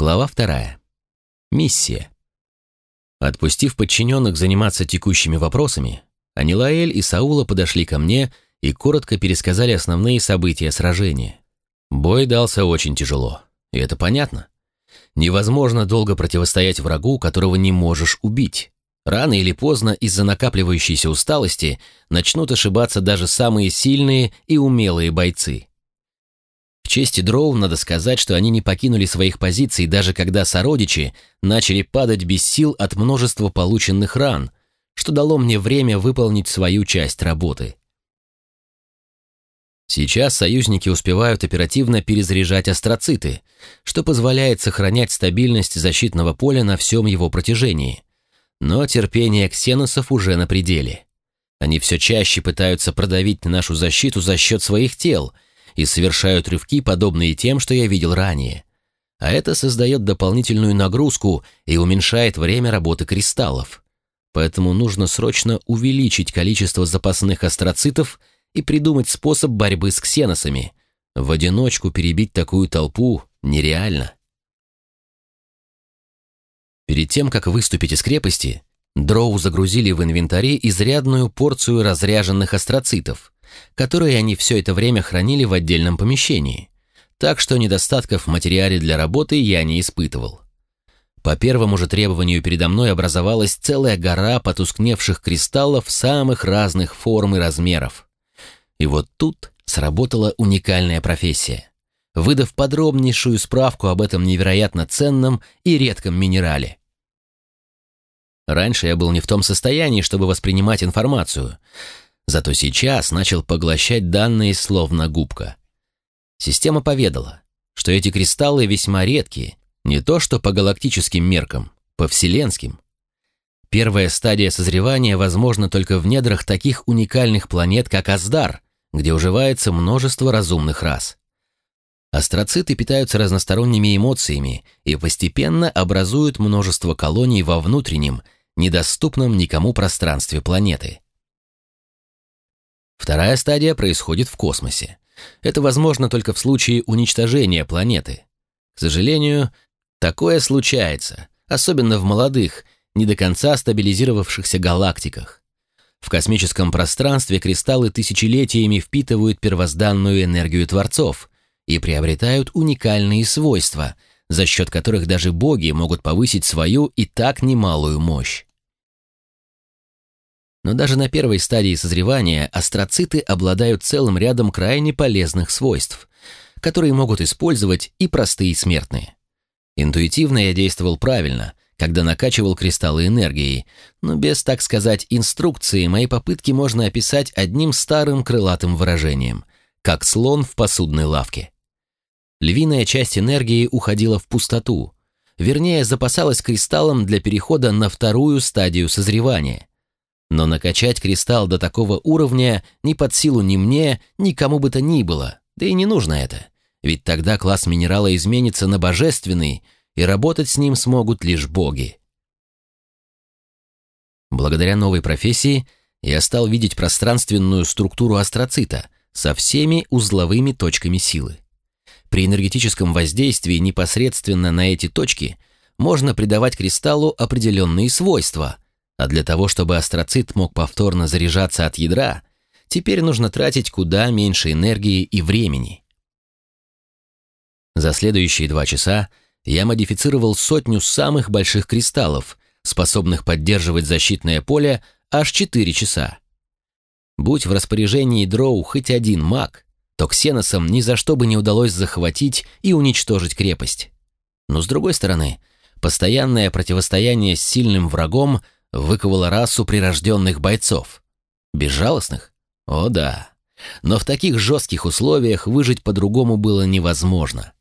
Глава вторая. Миссия. Отпустив подчиненных заниматься текущими вопросами, Анилаэль и Саула подошли ко мне и коротко пересказали основные события сражения. Бой дался очень тяжело, и это понятно. Невозможно долго противостоять врагу, которого не можешь убить. Рано или поздно из-за накапливающейся усталости начнут ошибаться даже самые сильные и умелые бойцы. В чести дроу надо сказать, что они не покинули своих позиций, даже когда сородичи начали падать без сил от множества полученных ран, что дало мне время выполнить свою часть работы. Сейчас союзники успевают оперативно перезаряжать астроциты, что позволяет сохранять стабильность защитного поля на всем его протяжении. Но терпение ксеносов уже на пределе. Они все чаще пытаются продавить нашу защиту за счет своих тел – и совершают рывки, подобные тем, что я видел ранее. А это создает дополнительную нагрузку и уменьшает время работы кристаллов. Поэтому нужно срочно увеличить количество запасных астроцитов и придумать способ борьбы с ксеносами. В одиночку перебить такую толпу нереально. Перед тем, как выступить из крепости, Дроу загрузили в инвентаре изрядную порцию разряженных астроцитов, которые они все это время хранили в отдельном помещении, так что недостатков в материале для работы я не испытывал. По первому же требованию передо мной образовалась целая гора потускневших кристаллов самых разных форм и размеров. И вот тут сработала уникальная профессия. Выдав подробнейшую справку об этом невероятно ценном и редком минерале. Раньше я был не в том состоянии, чтобы воспринимать информацию, Зато сейчас начал поглощать данные словно губка. Система поведала, что эти кристаллы весьма редкие, не то что по галактическим меркам, по вселенским. Первая стадия созревания возможна только в недрах таких уникальных планет, как Аздар, где уживается множество разумных рас. Астроциты питаются разносторонними эмоциями и постепенно образуют множество колоний во внутреннем, недоступном никому пространстве планеты. Вторая стадия происходит в космосе. Это возможно только в случае уничтожения планеты. К сожалению, такое случается, особенно в молодых, не до конца стабилизировавшихся галактиках. В космическом пространстве кристаллы тысячелетиями впитывают первозданную энергию Творцов и приобретают уникальные свойства, за счет которых даже боги могут повысить свою и так немалую мощь. Но даже на первой стадии созревания астроциты обладают целым рядом крайне полезных свойств, которые могут использовать и простые смертные. Интуитивно я действовал правильно, когда накачивал кристаллы энергией, но без, так сказать, инструкции мои попытки можно описать одним старым крылатым выражением, как слон в посудной лавке. Львиная часть энергии уходила в пустоту, вернее, запасалась кристаллом для перехода на вторую стадию созревания, но накачать кристалл до такого уровня ни под силу ни мне, ни кому бы то ни было, да и не нужно это. Ведь тогда класс минерала изменится на божественный, и работать с ним смогут лишь боги. Благодаря новой профессии я стал видеть пространственную структуру астроцита со всеми узловыми точками силы. При энергетическом воздействии непосредственно на эти точки можно придавать кристаллу определенные свойства – а для того, чтобы астроцит мог повторно заряжаться от ядра, теперь нужно тратить куда меньше энергии и времени. За следующие два часа я модифицировал сотню самых больших кристаллов, способных поддерживать защитное поле аж 4 часа. Будь в распоряжении дроу хоть один маг, то ксеносам ни за что бы не удалось захватить и уничтожить крепость. Но с другой стороны, постоянное противостояние с сильным врагом – выковала расу прирожденных бойцов. Безжалостных? О да. Но в таких жестких условиях выжить по-другому было невозможно.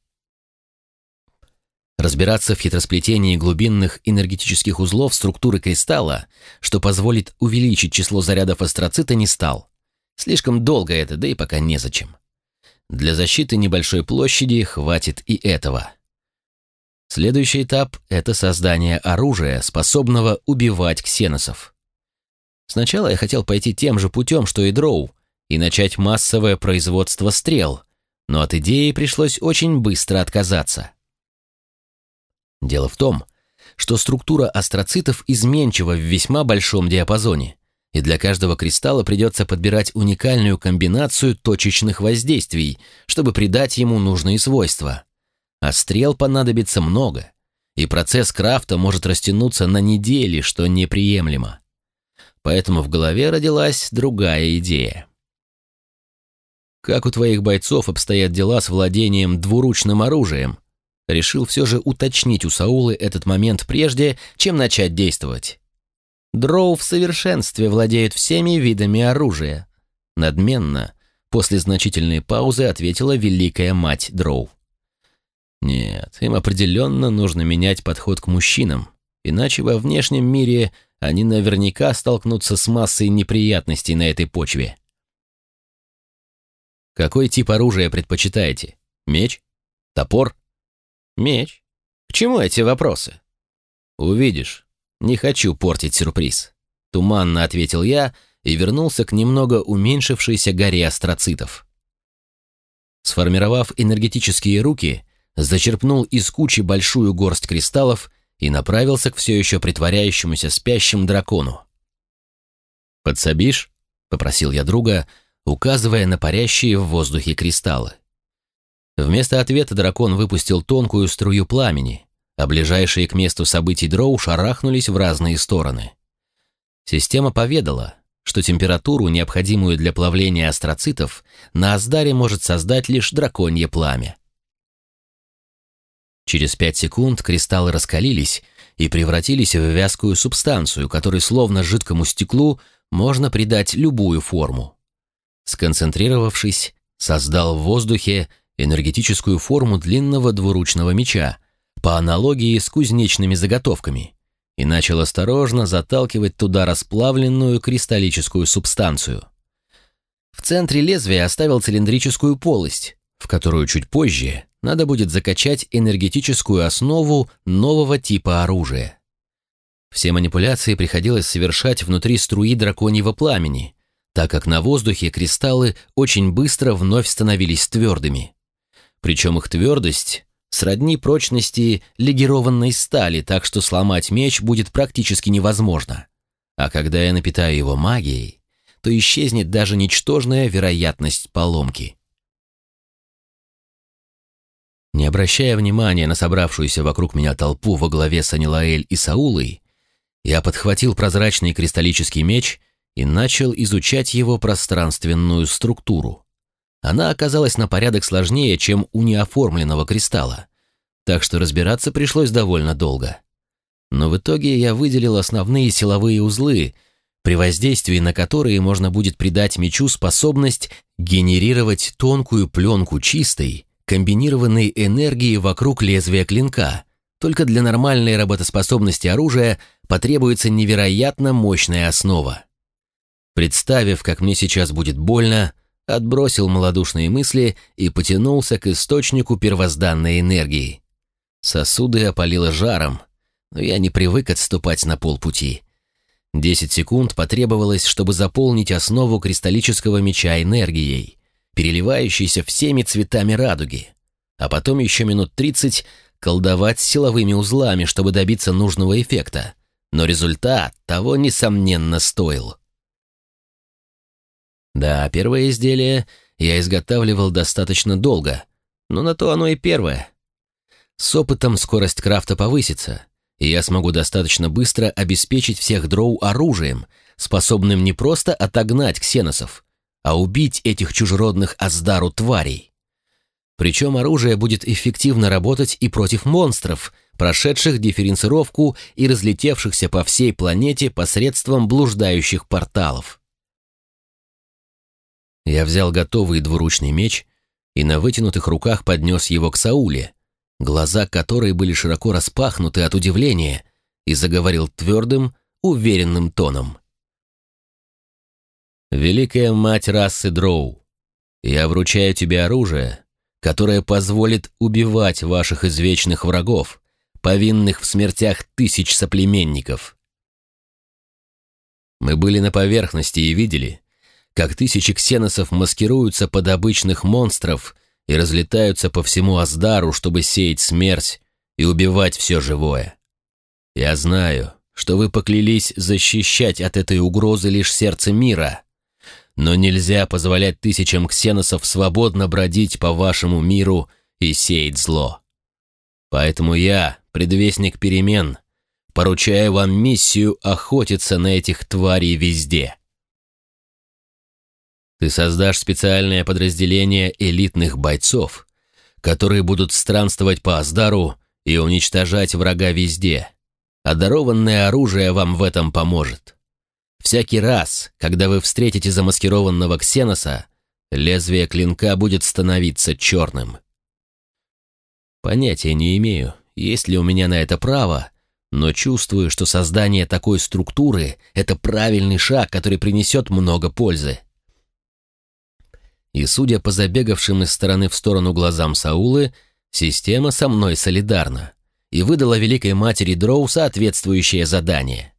Разбираться в хитросплетении глубинных энергетических узлов структуры кристалла, что позволит увеличить число зарядов астроцита, не стал. Слишком долго это, да и пока незачем. Для защиты небольшой площади хватит и этого. Следующий этап — это создание оружия, способного убивать ксеносов. Сначала я хотел пойти тем же путем, что и Дроу, и начать массовое производство стрел, но от идеи пришлось очень быстро отказаться. Дело в том, что структура астроцитов изменчива в весьма большом диапазоне, и для каждого кристалла придется подбирать уникальную комбинацию точечных воздействий, чтобы придать ему нужные свойства. А стрел понадобится много, и процесс крафта может растянуться на недели, что неприемлемо. Поэтому в голове родилась другая идея. «Как у твоих бойцов обстоят дела с владением двуручным оружием?» Решил все же уточнить у Саулы этот момент прежде, чем начать действовать. Дроу в совершенстве владеют всеми видами оружия. Надменно, после значительной паузы, ответила великая мать Дроу. Нет, им определенно нужно менять подход к мужчинам, иначе во внешнем мире они наверняка столкнутся с массой неприятностей на этой почве. Какой тип оружия предпочитаете? Меч? Топор? Меч. К чему эти вопросы? Увидишь. Не хочу портить сюрприз. Туманно ответил я и вернулся к немного уменьшившейся горе астроцитов. Сформировав энергетические руки, зачерпнул из кучи большую горсть кристаллов и направился к все еще притворяющемуся спящим дракону. «Подсобишь?» — попросил я друга, указывая на парящие в воздухе кристаллы. Вместо ответа дракон выпустил тонкую струю пламени, а ближайшие к месту событий дроу шарахнулись в разные стороны. Система поведала, что температуру, необходимую для плавления астроцитов, на Аздаре может создать лишь драконье пламя. Через пять секунд кристаллы раскалились и превратились в вязкую субстанцию, которой словно жидкому стеклу можно придать любую форму. Сконцентрировавшись, создал в воздухе энергетическую форму длинного двуручного меча, по аналогии с кузнечными заготовками, и начал осторожно заталкивать туда расплавленную кристаллическую субстанцию. В центре лезвия оставил цилиндрическую полость, в которую чуть позже надо будет закачать энергетическую основу нового типа оружия. Все манипуляции приходилось совершать внутри струи драконьего пламени, так как на воздухе кристаллы очень быстро вновь становились твердыми. Причем их твердость сродни прочности легированной стали, так что сломать меч будет практически невозможно. А когда я напитаю его магией, то исчезнет даже ничтожная вероятность поломки. Не обращая внимания на собравшуюся вокруг меня толпу во главе с Анилаэль и Саулой, я подхватил прозрачный кристаллический меч и начал изучать его пространственную структуру. Она оказалась на порядок сложнее, чем у неоформленного кристалла, так что разбираться пришлось довольно долго. Но в итоге я выделил основные силовые узлы, при воздействии на которые можно будет придать мечу способность генерировать тонкую пленку чистой, комбинированной энергии вокруг лезвия клинка. Только для нормальной работоспособности оружия потребуется невероятно мощная основа. Представив, как мне сейчас будет больно, отбросил малодушные мысли и потянулся к источнику первозданной энергии. Сосуды опалило жаром, но я не привык отступать на полпути. Десять секунд потребовалось, чтобы заполнить основу кристаллического меча энергией переливающийся всеми цветами радуги, а потом еще минут тридцать колдовать силовыми узлами, чтобы добиться нужного эффекта. Но результат того, несомненно, стоил. Да, первое изделие я изготавливал достаточно долго, но на то оно и первое. С опытом скорость крафта повысится, и я смогу достаточно быстро обеспечить всех дроу оружием, способным не просто отогнать ксеносов, а убить этих чужеродных Аздару тварей. Причем оружие будет эффективно работать и против монстров, прошедших дифференцировку и разлетевшихся по всей планете посредством блуждающих порталов. Я взял готовый двуручный меч и на вытянутых руках поднес его к Сауле, глаза которой были широко распахнуты от удивления, и заговорил твердым, уверенным тоном. Великая мать расы Дроу, я вручаю тебе оружие, которое позволит убивать ваших извечных врагов, повинных в смертях тысяч соплеменников. Мы были на поверхности и видели, как тысячи ксеносов маскируются под обычных монстров и разлетаются по всему Аздару, чтобы сеять смерть и убивать все живое. Я знаю, что вы поклялись защищать от этой угрозы лишь сердце мира, но нельзя позволять тысячам ксеносов свободно бродить по вашему миру и сеять зло. Поэтому я, предвестник перемен, поручаю вам миссию охотиться на этих тварей везде. Ты создашь специальное подразделение элитных бойцов, которые будут странствовать по Аздару и уничтожать врага везде. А дарованное оружие вам в этом поможет. Всякий раз, когда вы встретите замаскированного ксеноса, лезвие клинка будет становиться черным. Понятия не имею, есть ли у меня на это право, но чувствую, что создание такой структуры — это правильный шаг, который принесет много пользы. И судя по забегавшим из стороны в сторону глазам Саулы, система со мной солидарна и выдала Великой Матери Дроу соответствующее задание.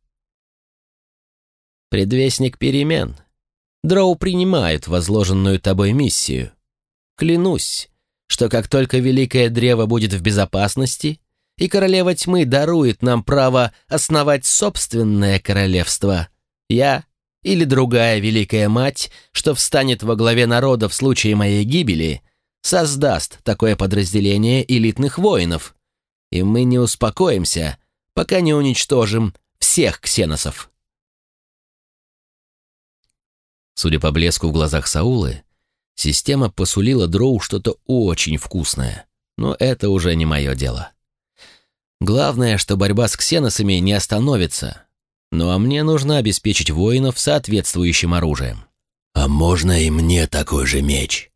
«Предвестник перемен. Дроу принимает возложенную тобой миссию. Клянусь, что как только Великое Древо будет в безопасности, и Королева Тьмы дарует нам право основать собственное королевство, я или другая Великая Мать, что встанет во главе народа в случае моей гибели, создаст такое подразделение элитных воинов, и мы не успокоимся, пока не уничтожим всех ксеносов. Судя по блеску в глазах Саулы, система посулила Дроу что-то очень вкусное, но это уже не мое дело. Главное, что борьба с ксеносами не остановится, ну а мне нужно обеспечить воинов соответствующим оружием. «А можно и мне такой же меч?»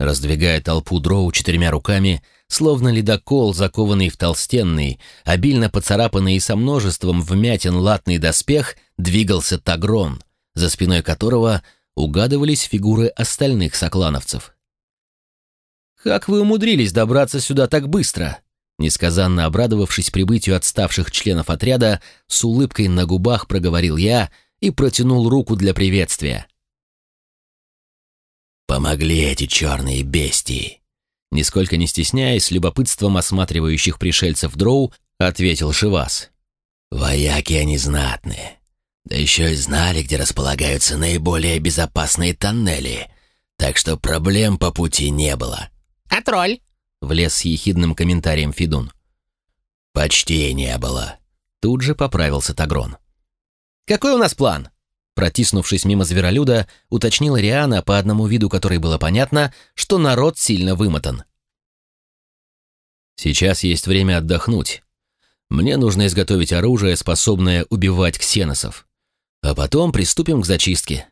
Раздвигая толпу дроу четырьмя руками, словно ледокол, закованный в толстенный, обильно поцарапанный и со множеством вмятин латный доспех, двигался Тагрон, за спиной которого угадывались фигуры остальных соклановцев. «Как вы умудрились добраться сюда так быстро?» Несказанно обрадовавшись прибытию отставших членов отряда, с улыбкой на губах проговорил я и протянул руку для приветствия. «Помогли эти черные бестии!» Нисколько не стесняясь, любопытством осматривающих пришельцев дроу, ответил Шивас. «Вояки они знатные. Да еще и знали, где располагаются наиболее безопасные тоннели, так что проблем по пути не было». «А тролль?» Влез с ехидным комментарием Фидун. «Почти не было». Тут же поправился Тагрон. «Какой у нас план?» Протиснувшись мимо зверолюда, уточнила Риана, по одному виду которой было понятно, что народ сильно вымотан. «Сейчас есть время отдохнуть. Мне нужно изготовить оружие, способное убивать ксеносов. А потом приступим к зачистке.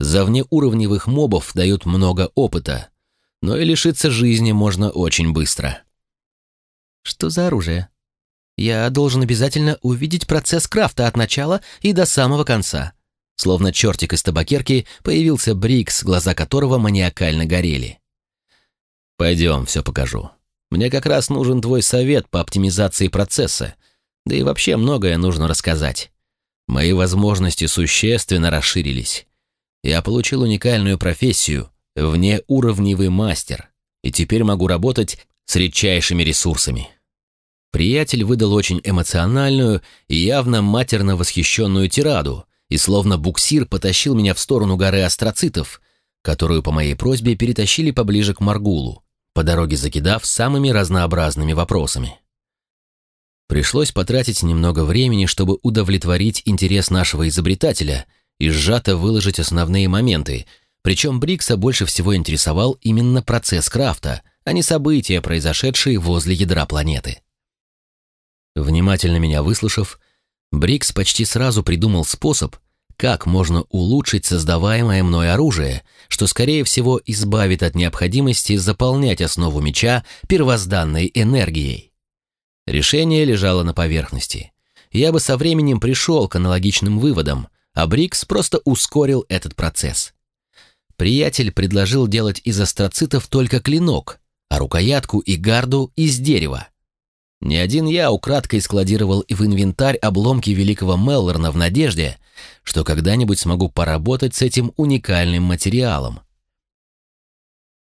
За внеуровневых мобов дают много опыта, но и лишиться жизни можно очень быстро. Что за оружие? Я должен обязательно увидеть процесс крафта от начала и до самого конца. Словно чертик из табакерки появился Брикс, глаза которого маниакально горели. «Пойдем, все покажу. Мне как раз нужен твой совет по оптимизации процесса, да и вообще многое нужно рассказать. Мои возможности существенно расширились. Я получил уникальную профессию, внеуровневый мастер, и теперь могу работать с редчайшими ресурсами. Приятель выдал очень эмоциональную и явно матерно восхищенную тираду и словно буксир потащил меня в сторону горы астроцитов, которую по моей просьбе перетащили поближе к Маргулу, по дороге закидав самыми разнообразными вопросами. Пришлось потратить немного времени, чтобы удовлетворить интерес нашего изобретателя и сжато выложить основные моменты – причем Брикса больше всего интересовал именно процесс крафта, а не события, произошедшие возле ядра планеты. Внимательно меня выслушав, Брикс почти сразу придумал способ, как можно улучшить создаваемое мной оружие, что, скорее всего, избавит от необходимости заполнять основу меча первозданной энергией. Решение лежало на поверхности. Я бы со временем пришел к аналогичным выводам, а Брикс просто ускорил этот процесс. Приятель предложил делать из астроцитов только клинок, а рукоятку и гарду из дерева. Не один я украдкой складировал в инвентарь обломки великого Меллорна в надежде, что когда-нибудь смогу поработать с этим уникальным материалом.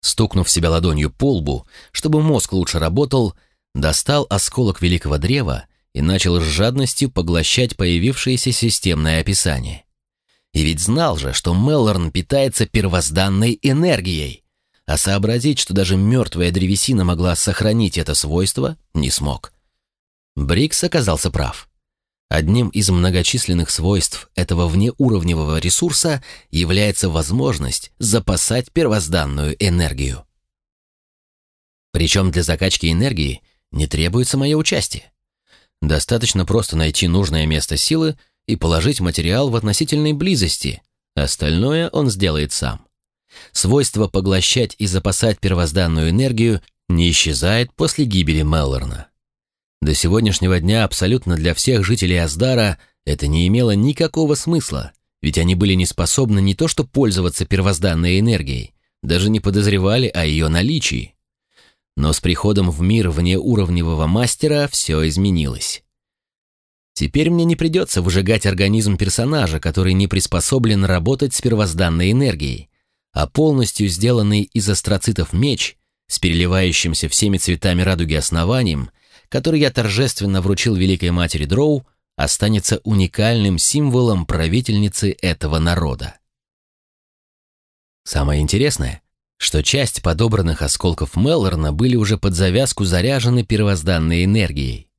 Стукнув себя ладонью по лбу, чтобы мозг лучше работал, достал осколок великого древа и начал с жадностью поглощать появившееся системное описание. И ведь знал же, что Меллорн питается первозданной энергией, а сообразить, что даже мертвая древесина могла сохранить это свойство, не смог. Брикс оказался прав. Одним из многочисленных свойств этого внеуровневого ресурса является возможность запасать первозданную энергию. Причем для закачки энергии не требуется мое участие. Достаточно просто найти нужное место силы и положить материал в относительной близости. Остальное он сделает сам. Свойство поглощать и запасать первозданную энергию не исчезает после гибели Меллорна. До сегодняшнего дня абсолютно для всех жителей Аздара это не имело никакого смысла, ведь они были не способны не то что пользоваться первозданной энергией, даже не подозревали о ее наличии. Но с приходом в мир внеуровневого мастера все изменилось. Теперь мне не придется выжигать организм персонажа, который не приспособлен работать с первозданной энергией, а полностью сделанный из астроцитов меч с переливающимся всеми цветами радуги основанием который я торжественно вручил Великой Матери Дроу, останется уникальным символом правительницы этого народа. Самое интересное, что часть подобранных осколков Меллорна были уже под завязку заряжены первозданной энергией.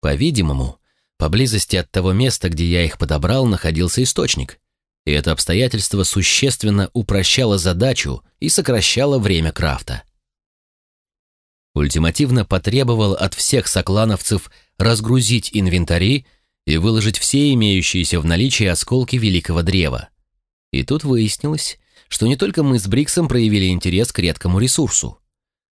По-видимому, поблизости от того места, где я их подобрал, находился источник, и это обстоятельство существенно упрощало задачу и сокращало время крафта ультимативно потребовал от всех соклановцев разгрузить инвентари и выложить все имеющиеся в наличии осколки великого древа. И тут выяснилось, что не только мы с Бриксом проявили интерес к редкому ресурсу.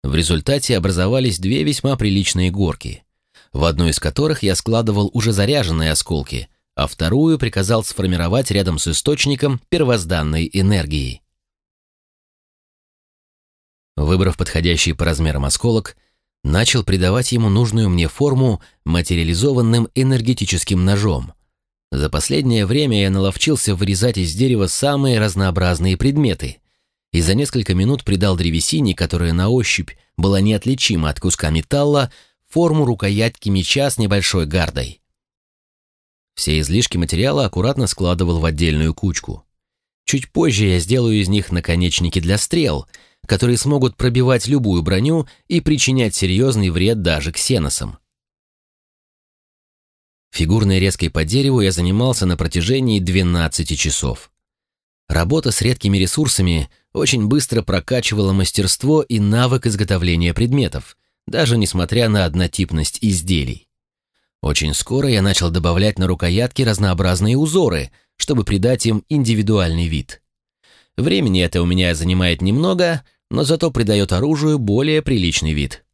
В результате образовались две весьма приличные горки, в одну из которых я складывал уже заряженные осколки, а вторую приказал сформировать рядом с источником первозданной энергии. Выбрав подходящий по размерам осколок, начал придавать ему нужную мне форму материализованным энергетическим ножом. За последнее время я наловчился вырезать из дерева самые разнообразные предметы и за несколько минут придал древесине, которая на ощупь была неотличима от куска металла, форму рукоятки меча с небольшой гардой. Все излишки материала аккуратно складывал в отдельную кучку. Чуть позже я сделаю из них наконечники для стрел — которые смогут пробивать любую броню и причинять серьезный вред даже ксеносам. Фигурной резкой по дереву я занимался на протяжении 12 часов. Работа с редкими ресурсами очень быстро прокачивала мастерство и навык изготовления предметов, даже несмотря на однотипность изделий. Очень скоро я начал добавлять на рукоятки разнообразные узоры, чтобы придать им индивидуальный вид. Времени это у меня занимает немного, но зато придает оружию более приличный вид.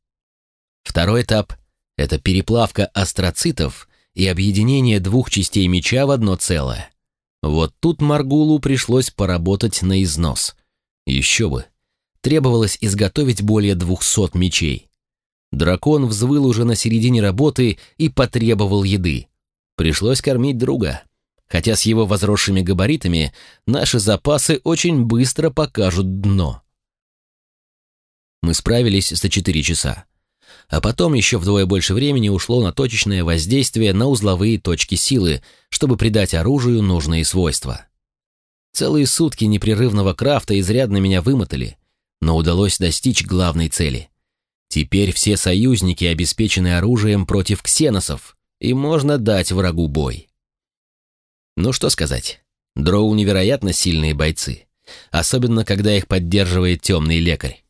Второй этап — это переплавка астроцитов и объединение двух частей меча в одно целое. Вот тут Маргулу пришлось поработать на износ. Еще бы. Требовалось изготовить более двухсот мечей. Дракон взвыл уже на середине работы и потребовал еды. Пришлось кормить друга. Хотя с его возросшими габаритами наши запасы очень быстро покажут дно. Мы справились за 4 часа. А потом еще вдвое больше времени ушло на точечное воздействие на узловые точки силы, чтобы придать оружию нужные свойства. Целые сутки непрерывного крафта изрядно меня вымотали, но удалось достичь главной цели. Теперь все союзники обеспечены оружием против ксеносов, и можно дать врагу бой. Ну что сказать, дроу невероятно сильные бойцы, особенно когда их поддерживает темный лекарь.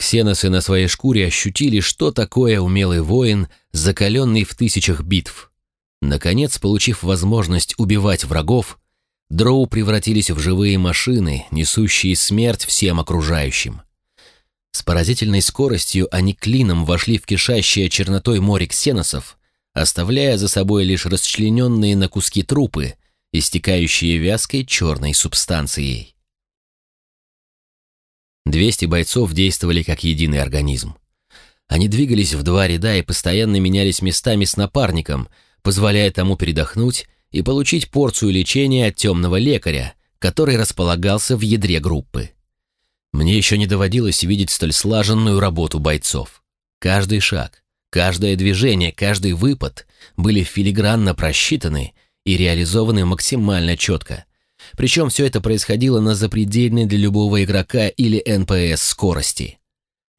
Ксеносы на своей шкуре ощутили, что такое умелый воин, закаленный в тысячах битв. Наконец, получив возможность убивать врагов, дроу превратились в живые машины, несущие смерть всем окружающим. С поразительной скоростью они клином вошли в кишащее чернотой море ксеносов, оставляя за собой лишь расчлененные на куски трупы, истекающие вязкой черной субстанцией. 200 бойцов действовали как единый организм. Они двигались в два ряда и постоянно менялись местами с напарником, позволяя тому передохнуть и получить порцию лечения от темного лекаря, который располагался в ядре группы. Мне еще не доводилось видеть столь слаженную работу бойцов. Каждый шаг, Каждое движение, каждый выпад были филигранно просчитаны и реализованы максимально четко. Причем все это происходило на запредельной для любого игрока или НПС скорости.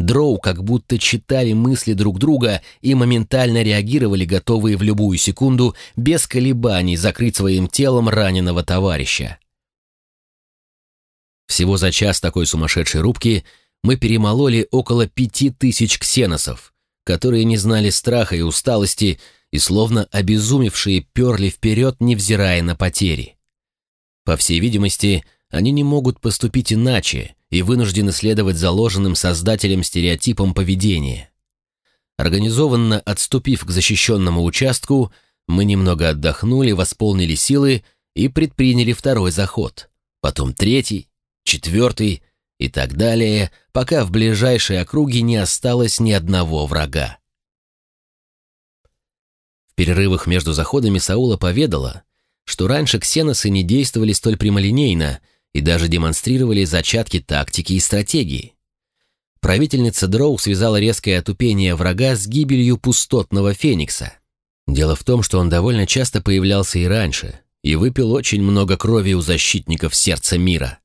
Дроу как будто читали мысли друг друга и моментально реагировали, готовые в любую секунду, без колебаний, закрыть своим телом раненого товарища. Всего за час такой сумасшедшей рубки мы перемололи около пяти тысяч ксеносов, которые не знали страха и усталости и словно обезумевшие перли вперед, невзирая на потери. По всей видимости, они не могут поступить иначе и вынуждены следовать заложенным создателям стереотипам поведения. Организованно отступив к защищенному участку, мы немного отдохнули, восполнили силы и предприняли второй заход, потом третий, четвертый и так далее, пока в ближайшей округе не осталось ни одного врага. В перерывах между заходами Саула поведала, что раньше ксеносы не действовали столь прямолинейно и даже демонстрировали зачатки тактики и стратегии. Правительница Дроу связала резкое отупение врага с гибелью пустотного феникса. Дело в том, что он довольно часто появлялся и раньше, и выпил очень много крови у защитников сердца мира.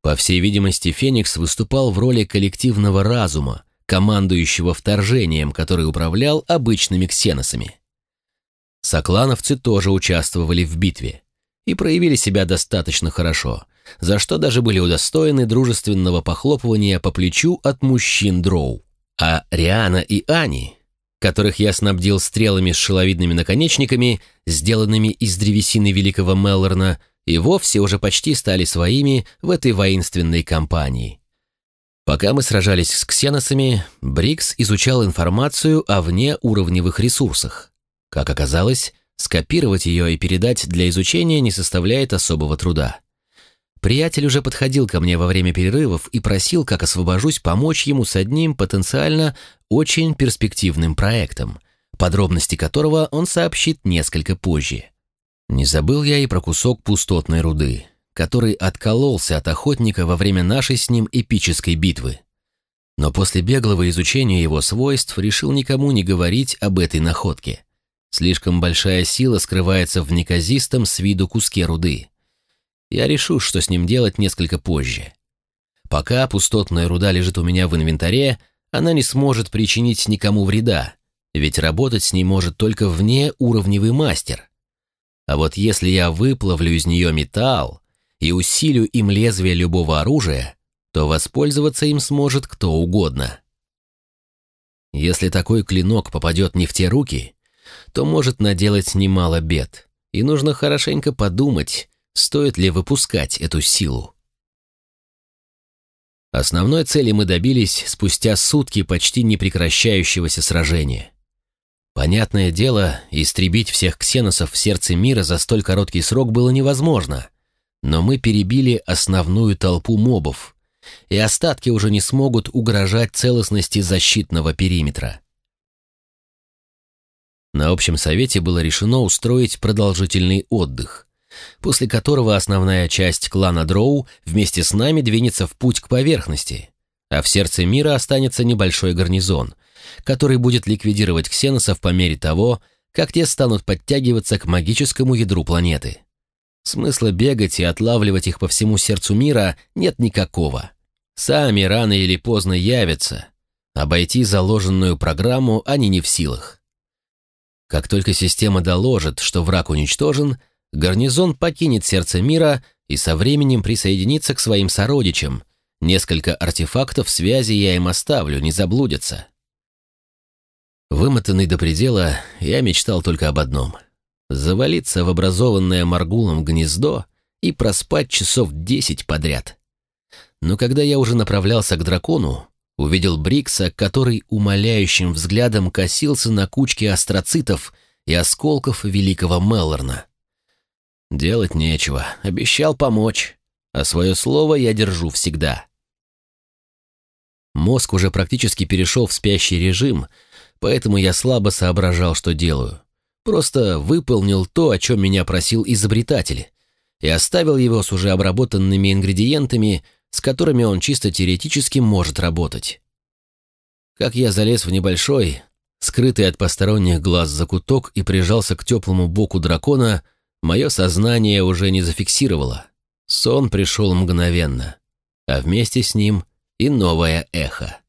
По всей видимости, Феникс выступал в роли коллективного разума, командующего вторжением, который управлял обычными ксеносами. Соклановцы тоже участвовали в битве и проявили себя достаточно хорошо, за что даже были удостоены дружественного похлопывания по плечу от мужчин Дроу. А Риана и Ани, которых я снабдил стрелами с шеловидными наконечниками, сделанными из древесины великого Меллорна, и вовсе уже почти стали своими в этой воинственной кампании. Пока мы сражались с ксеносами, Брикс изучал информацию о внеуровневых ресурсах. Как оказалось, скопировать ее и передать для изучения не составляет особого труда. Приятель уже подходил ко мне во время перерывов и просил, как освобожусь, помочь ему с одним потенциально очень перспективным проектом, подробности которого он сообщит несколько позже. Не забыл я и про кусок пустотной руды, который откололся от охотника во время нашей с ним эпической битвы. Но после беглого изучения его свойств решил никому не говорить об этой находке. Слишком большая сила скрывается в неказистом с виду куске руды. Я решу, что с ним делать несколько позже. Пока пустотная руда лежит у меня в инвентаре, она не сможет причинить никому вреда, ведь работать с ней может только внеуровневый мастер. А вот если я выплавлю из нее металл и усилю им лезвие любого оружия, то воспользоваться им сможет кто угодно. Если такой клинок попадет не в те руки, то может наделать немало бед, и нужно хорошенько подумать, стоит ли выпускать эту силу. Основной цели мы добились спустя сутки почти непрекращающегося сражения. Понятное дело, истребить всех ксеносов в сердце мира за столь короткий срок было невозможно, но мы перебили основную толпу мобов, и остатки уже не смогут угрожать целостности защитного периметра. На общем совете было решено устроить продолжительный отдых, после которого основная часть клана Дроу вместе с нами двинется в путь к поверхности, а в сердце мира останется небольшой гарнизон, который будет ликвидировать ксеносов по мере того, как те станут подтягиваться к магическому ядру планеты. Смысла бегать и отлавливать их по всему сердцу мира нет никакого. Сами рано или поздно явятся. Обойти заложенную программу они не в силах. Как только система доложит, что враг уничтожен, гарнизон покинет сердце мира и со временем присоединится к своим сородичам. Несколько артефактов связи я им оставлю, не заблудятся. Вымотанный до предела, я мечтал только об одном — завалиться в образованное Маргулом гнездо и проспать часов десять подряд. Но когда я уже направлялся к дракону, увидел Брикса, который умоляющим взглядом косился на кучки астроцитов и осколков великого Меллорна. Делать нечего, обещал помочь, а свое слово я держу всегда. Мозг уже практически перешел в спящий режим — поэтому я слабо соображал, что делаю. Просто выполнил то, о чем меня просил изобретатель, и оставил его с уже обработанными ингредиентами, с которыми он чисто теоретически может работать. Как я залез в небольшой, скрытый от посторонних глаз закуток и прижался к теплому боку дракона, мое сознание уже не зафиксировало. Сон пришел мгновенно, а вместе с ним и новое эхо.